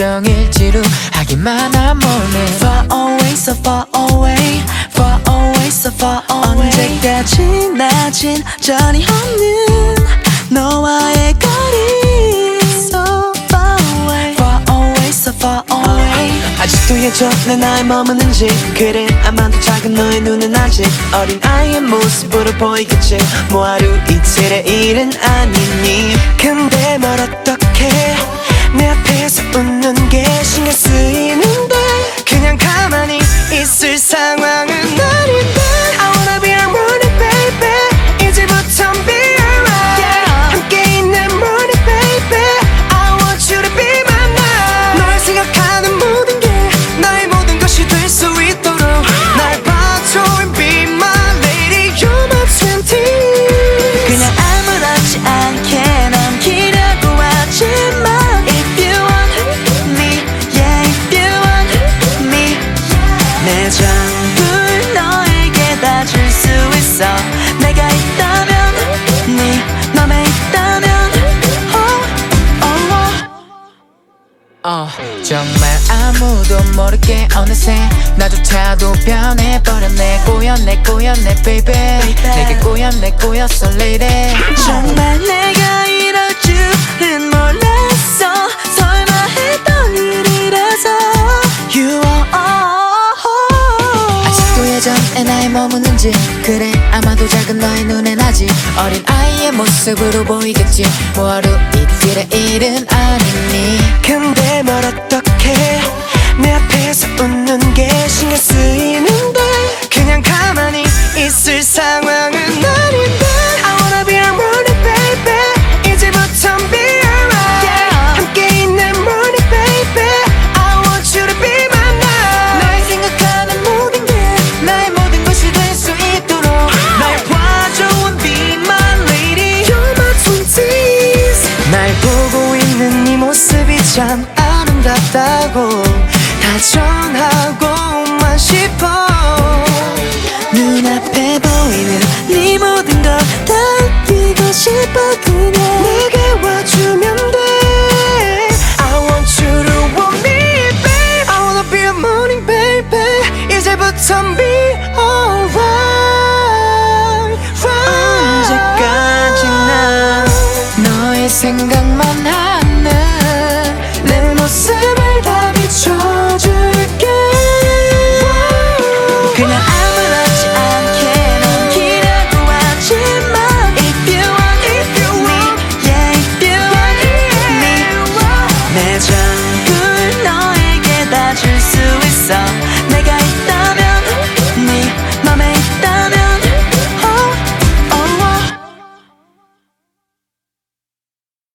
이야기만 한 몰래 Far away so far away. Far away so far away. 언제까지나 진전이 없는 너와의 거리. So far away. Far away so far away. 아직도 예전에 나의 머무는지 그래 아마도 작은 너의 눈은 아직 어린 아이의 모습으로 보이겠지. 뭐 하루 이틀의 일은 아니니 어, 정말 아무도 모르게 어느새 나조차도 변해버렸네. 꼬였네 꼬였네 baby. 내게 꼬였네 꼬였어 lady. 정말 내가 이럴 줄은 몰랐어. 설마 했던 일이라서. You are all. 아직도 예전에 나의 머무는지. 그래 아마도 작은 너의 눈엔 아직 어린 아이의 모습으로 보이겠지. 뭐 하루 이틀의 일은 아니니. 근데 아름답다고 다 전하고만 싶어 눈앞에 보이는 네 모든 걸다 싶어 그냥 내게 와주면 돼 I want you to want me babe I wanna be your morning baby 이제부턴 be alright 언제까지나 너의 생각만 하